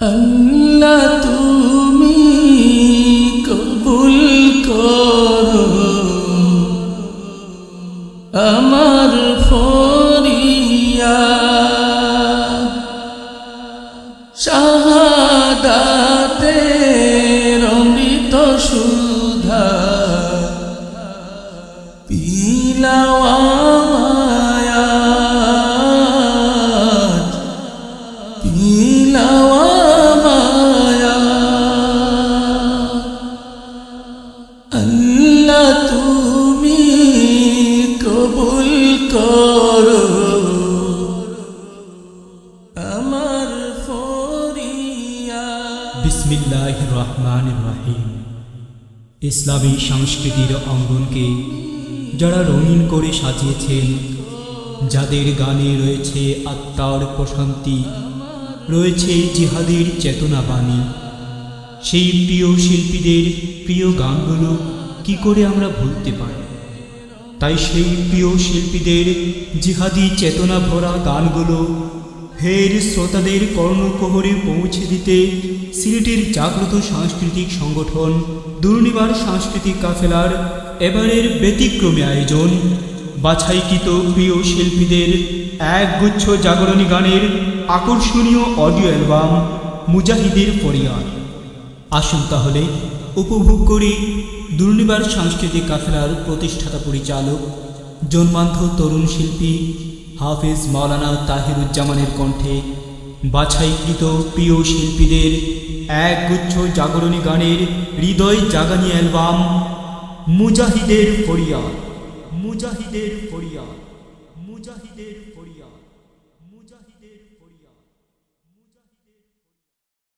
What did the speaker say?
আল্লাহ তুমি কবুল করো। আমার ফরিয়া সুধা পিলাওয়া করো। আমার ফরিয়া। বিসমিল্লাহ রহমান রাহিম। ইসলামী সংস্কৃতির অঙ্গনকে যারা রঙিন করে সাজিয়েছেন, যাদের গানে রয়েছে আত্মার প্রশান্তি, রয়েছে জিহাদের চেতনা বাণী, সেই প্রিয় শিল্পীদের প্রিয় গানগুলো কি করে আমরা ভুলতে পারি? তাই সেই প্রিয় শিল্পীদের জিহাদি চেতনা ভরা গানগুলো ফের শ্রোতাদের কর্ণকোহরে পৌঁছে দিতে সিলেটের জাগ্রত সাংস্কৃতিক সংগঠন দুর্নিবার সাংস্কৃতিক কাফেলার এবারের ব্যতিক্রমী আয়োজন। বাছাইকৃত প্রিয় শিল্পীদের একগুচ্ছ জাগরণী গানের আকর্ষণীয় অডিও অ্যালবাম মুজাহিদের ফরিয়াদ। আসুন তাহলে। উপভোগ করি দুর্নিবার সাংস্কৃতিক কাফেলার প্রতিষ্ঠাতা পরিচালক, জন্মান্ধ তরুণ শিল্পী হাফিজ মাওলানা তাহিরুজ্জামানের কণ্ঠে বাছাইকৃত প্রিয় শিল্পীদের এক গুচ্ছ জাগরণী গানের হৃদয় জাগানি অ্যালবাম, মুজাহিদের ফরিয়া মুজাহিদের ফরিয়া মুজাহিদের ফরিয়া মুজাহিদের ফরিয়া